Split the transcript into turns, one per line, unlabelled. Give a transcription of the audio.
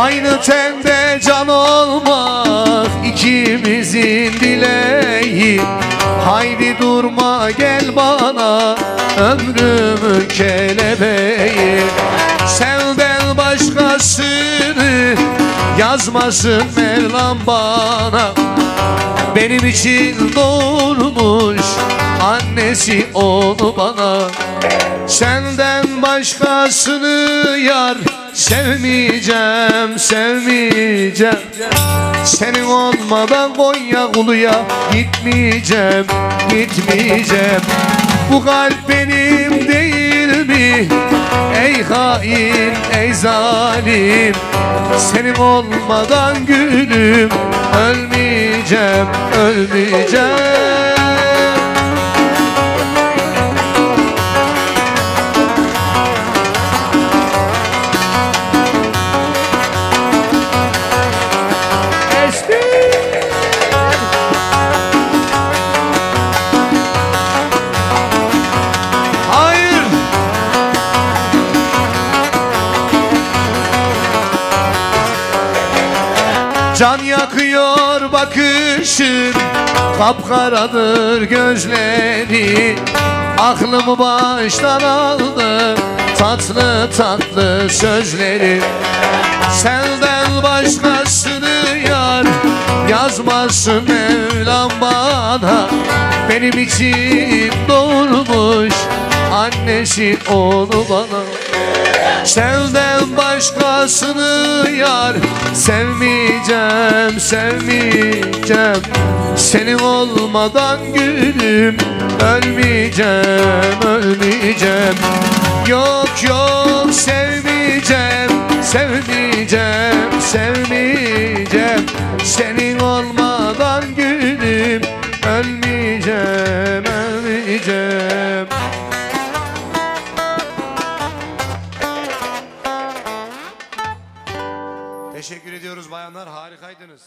Aynı tende can olmaz ikimizin dileği. Haydi durma gel bana ömrümün kelebeği. Sevden başkasını yazmasın Mevlam bana. Benim için doğ annesi onu bana. Senden başkasını yar sevmeyeceğim, sevmeyeceğim. Senin olmadan Konya kuluya gitmeyeceğim, gitmeyeceğim. Bu kalp benim değil mi? Ey hain, ey zalim. Senin olmadan gülüm Ölmeyeceğim, ölmeyeceğim Can yakıyor bakışın Kapkaradır gözleri. Aklımı baştan aldı Tatlı tatlı sözleri. Senden başkasını yar Yazmasın Mevlam bana. Benim için doğurmuş Annesi onu bana. Senden başkasını yar. Sevmeyeceğim, sevmeyeceğim. Senin olmadan gülüm. Ölmeyeceğim, ölmeyeceğim. Yok yok sevmeyeceğim. Sevmeyeceğim, sevmeyeceğim. Senin olmadan gülüm. Ölmeyeceğim, ölmeyeceğim Teşekkür ediyoruz bayanlar harikaydınız.